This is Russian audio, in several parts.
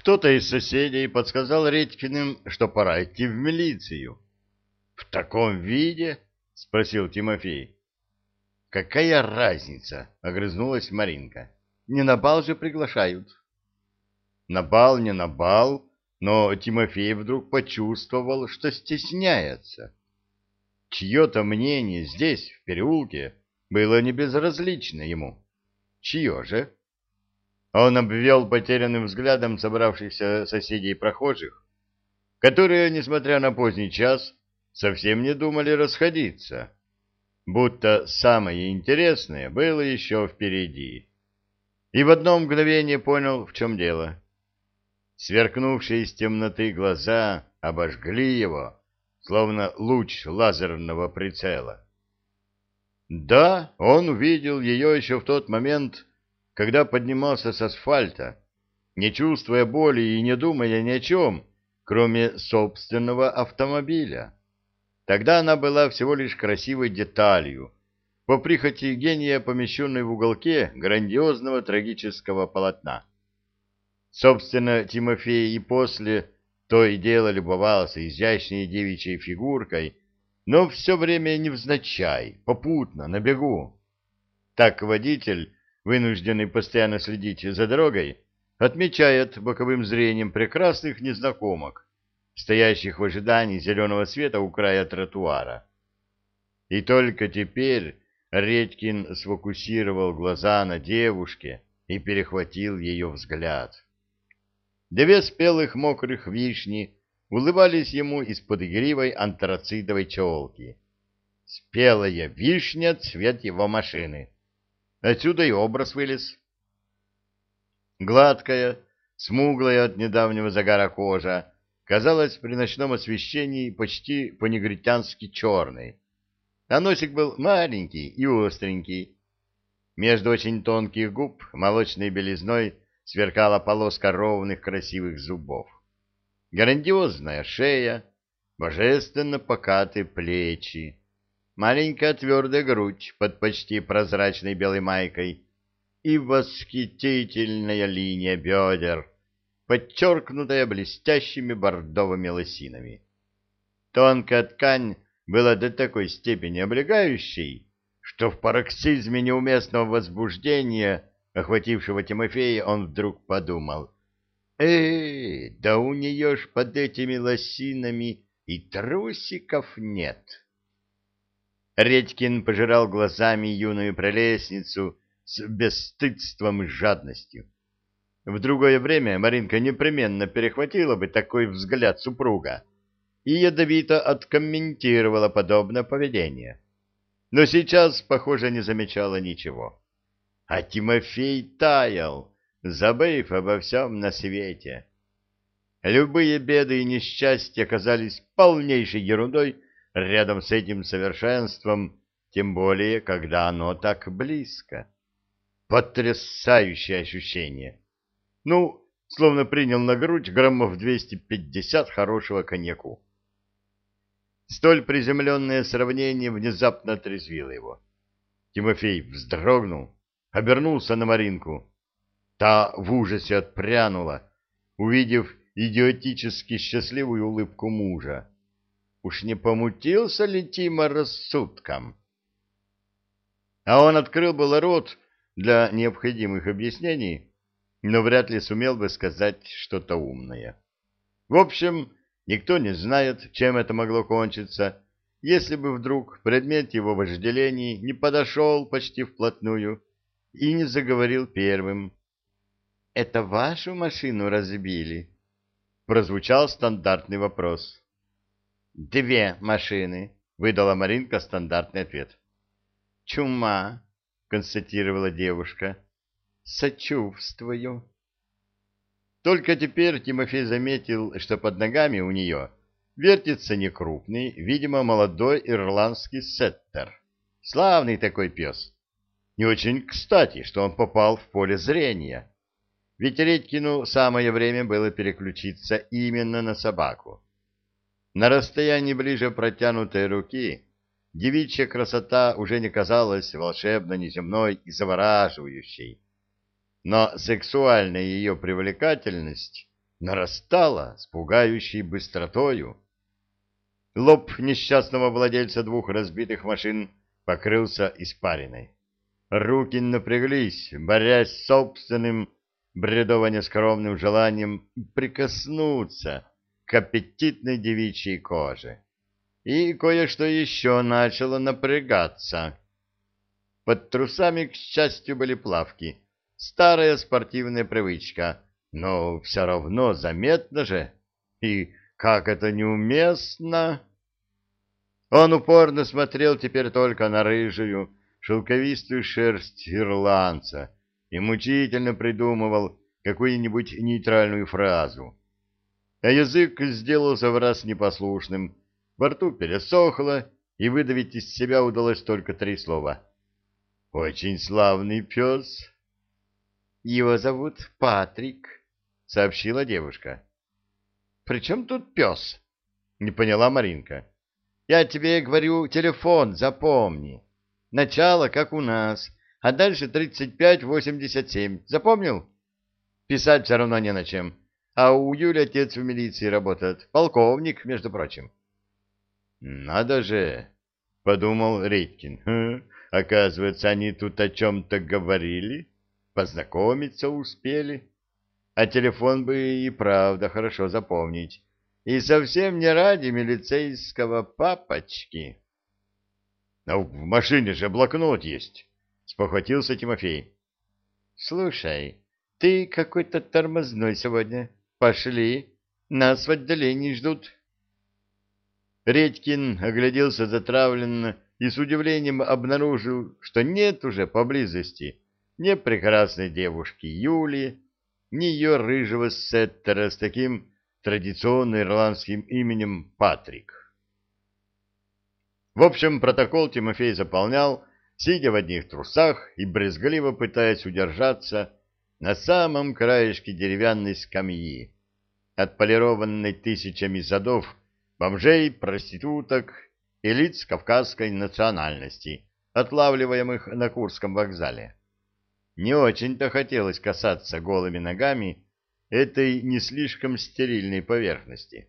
Кто-то из соседей подсказал Редькиным, что пора идти в милицию. — В таком виде? — спросил Тимофей. — Какая разница? — огрызнулась Маринка. — Не на бал же приглашают. На бал, не на бал, но Тимофей вдруг почувствовал, что стесняется. Чье-то мнение здесь, в переулке, было не безразлично ему. Чье же? Он обвел потерянным взглядом собравшихся соседей прохожих, которые, несмотря на поздний час, совсем не думали расходиться, будто самое интересное было еще впереди. И в одно мгновение понял, в чем дело. Сверкнувшие из темноты глаза обожгли его, словно луч лазерного прицела. Да, он увидел ее еще в тот момент, когда поднимался с асфальта, не чувствуя боли и не думая ни о чем, кроме собственного автомобиля. Тогда она была всего лишь красивой деталью, по прихоти гения, помещенной в уголке грандиозного трагического полотна. Собственно, Тимофей и после то и дело любовался изящной девичьей фигуркой, но все время невзначай, попутно, на бегу. Так водитель вынужденный постоянно следить за дорогой, отмечает боковым зрением прекрасных незнакомок, стоящих в ожидании зеленого света у края тротуара. И только теперь Редькин сфокусировал глаза на девушке и перехватил ее взгляд. Две спелых мокрых вишни улыбались ему из-под игривой антрацитовой челки. Спелая вишня — цвет его машины. Отсюда и образ вылез. Гладкая, смуглая от недавнего загара кожа, казалась при ночном освещении почти по-негритянски черной. А носик был маленький и остренький. Между очень тонких губ молочной белизной сверкала полоска ровных красивых зубов. Грандиозная шея, божественно покатые плечи, маленькая твердая грудь под почти прозрачной белой майкой и восхитительная линия бедер, подчеркнутая блестящими бордовыми лосинами. Тонкая ткань была до такой степени облегающей, что в пароксизме неуместного возбуждения, охватившего Тимофея, он вдруг подумал, «Эй, да у нее ж под этими лосинами и трусиков нет!» Редькин пожирал глазами юную прелестницу с бесстыдством и жадностью. В другое время Маринка непременно перехватила бы такой взгляд супруга и ядовито откомментировала подобное поведение. Но сейчас, похоже, не замечала ничего. А Тимофей таял, забыв обо всем на свете. Любые беды и несчастья казались полнейшей ерундой, рядом с этим совершенством, тем более, когда оно так близко. Потрясающее ощущение. Ну, словно принял на грудь граммов 250 хорошего коньяку. Столь приземленное сравнение внезапно отрезвило его. Тимофей вздрогнул, обернулся на Маринку. Та в ужасе отпрянула, увидев идиотически счастливую улыбку мужа. Уж не помутился ли Тима рассудком? А он открыл было рот для необходимых объяснений, но вряд ли сумел бы сказать что-то умное. В общем, никто не знает, чем это могло кончиться, если бы вдруг предмет его вожделений не подошел почти вплотную и не заговорил первым. — Это вашу машину разбили? — прозвучал стандартный вопрос. Две машины, выдала Маринка стандартный ответ. Чума, констатировала девушка. Сочувствую. Только теперь Тимофей заметил, что под ногами у нее вертится некрупный, видимо, молодой ирландский сеттер. Славный такой пес. И очень кстати, что он попал в поле зрения. Ведь Редькину самое время было переключиться именно на собаку. На расстоянии ближе протянутой руки девичья красота уже не казалась волшебно неземной и завораживающей. Но сексуальная ее привлекательность нарастала с пугающей быстротою. Лоб несчастного владельца двух разбитых машин покрылся испариной. Руки напряглись, борясь с собственным бредово-нескромным желанием прикоснуться к аппетитной девичьей коже. И кое-что еще начало напрягаться. Под трусами, к счастью, были плавки. Старая спортивная привычка, но все равно заметно же. И как это неуместно! Он упорно смотрел теперь только на рыжую, шелковистую шерсть ирландца и мучительно придумывал какую-нибудь нейтральную фразу. А язык сделался в раз непослушным, во рту пересохло, и выдавить из себя удалось только три слова. «Очень славный пес». «Его зовут Патрик», — сообщила девушка. «При чем тут пес?» — не поняла Маринка. «Я тебе говорю, телефон запомни. Начало, как у нас, а дальше 35-87. Запомнил? Писать все равно не на чем. А у Юли отец в милиции работает. Полковник, между прочим». «Надо же!» — подумал Редькин. «Оказывается, они тут о чем-то говорили, познакомиться успели» а телефон бы и правда хорошо запомнить. И совсем не ради милицейского папочки. — А в машине же блокнот есть, — спохватился Тимофей. — Слушай, ты какой-то тормозной сегодня. Пошли, нас в отделении ждут. Редькин огляделся затравленно и с удивлением обнаружил, что нет уже поблизости ни прекрасной девушки Юлии, ни ее рыжего сеттера с таким традиционно ирландским именем Патрик. В общем, протокол Тимофей заполнял, сидя в одних трусах и брезгливо пытаясь удержаться на самом краешке деревянной скамьи, отполированной тысячами задов, бомжей, проституток и лиц кавказской национальности, отлавливаемых на Курском вокзале. Не очень-то хотелось касаться голыми ногами этой не слишком стерильной поверхности.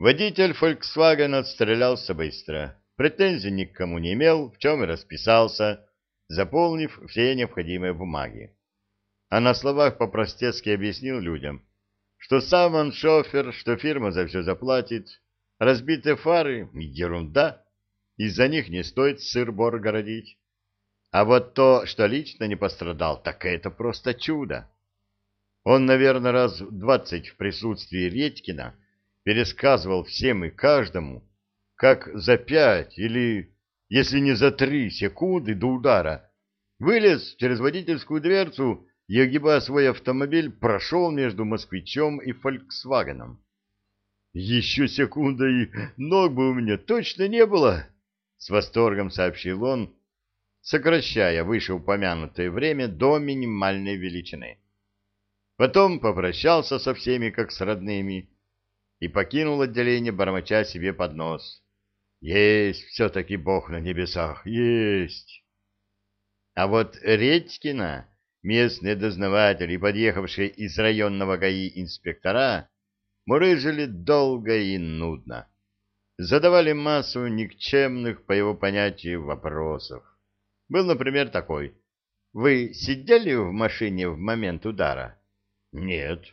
Водитель Volkswagen отстрелялся быстро, претензий ни к кому не имел, в чем и расписался, заполнив все необходимые бумаги. А на словах по-простецки объяснил людям, что сам он шофер, что фирма за все заплатит, разбитые фары — ерунда, из-за них не стоит сыр-бор городить. А вот то, что лично не пострадал, так это просто чудо. Он, наверное, раз двадцать в присутствии Редькина пересказывал всем и каждому, как за пять или, если не за три секунды до удара, вылез через водительскую дверцу и, огибая свой автомобиль, прошел между москвичом и фольксвагеном. «Еще секунда, и ног бы у меня точно не было!» — с восторгом сообщил он, сокращая вышеупомянутое время до минимальной величины. Потом попрощался со всеми, как с родными, и покинул отделение, бормоча себе под нос. «Есть все-таки Бог на небесах, есть!» А вот Редькина, местные дознаватели, подъехавшие из районного ГАИ инспектора, мурыжили долго и нудно. Задавали массу никчемных, по его понятию, вопросов. Был, например, такой. Вы сидели в машине в момент удара? Нет.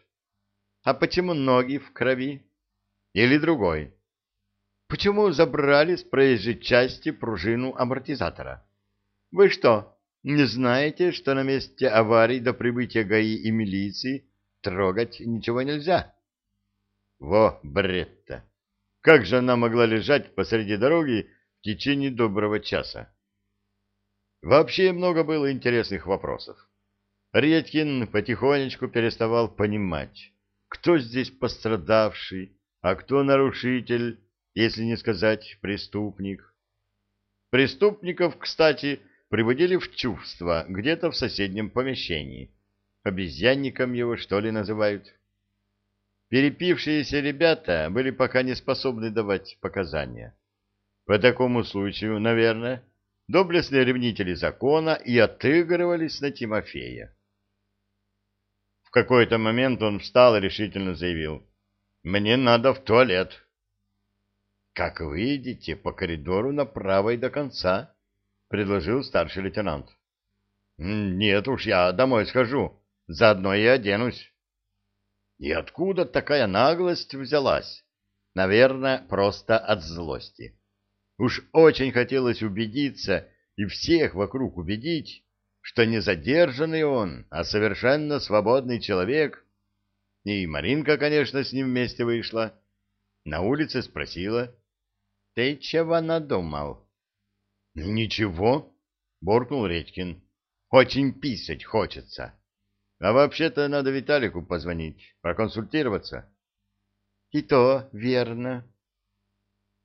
А почему ноги в крови? Или другой. Почему забрали с проезжей части пружину амортизатора? Вы что, не знаете, что на месте аварии до прибытия ГАИ и милиции трогать ничего нельзя? Во, бред-то! Как же она могла лежать посреди дороги в течение доброго часа? Вообще много было интересных вопросов. Редькин потихонечку переставал понимать, кто здесь пострадавший, а кто нарушитель, если не сказать преступник. Преступников, кстати, приводили в чувство где-то в соседнем помещении. Обезьянником его, что ли, называют. Перепившиеся ребята были пока не способны давать показания. По такому случаю, наверное, доблестные ревнители закона и отыгрывались на Тимофея. В какой-то момент он встал и решительно заявил. «Мне надо в туалет». «Как выйдете, по коридору направо и до конца», — предложил старший лейтенант. «Нет уж, я домой схожу, заодно и оденусь». И откуда такая наглость взялась? Наверное, просто от злости. Уж очень хотелось убедиться и всех вокруг убедить, что не задержанный он, а совершенно свободный человек. И Маринка, конечно, с ним вместе вышла. На улице спросила. — Ты чего надумал? — Ничего, — буркнул Редькин. — Очень писать хочется. А вообще-то надо Виталику позвонить, проконсультироваться. — И то верно,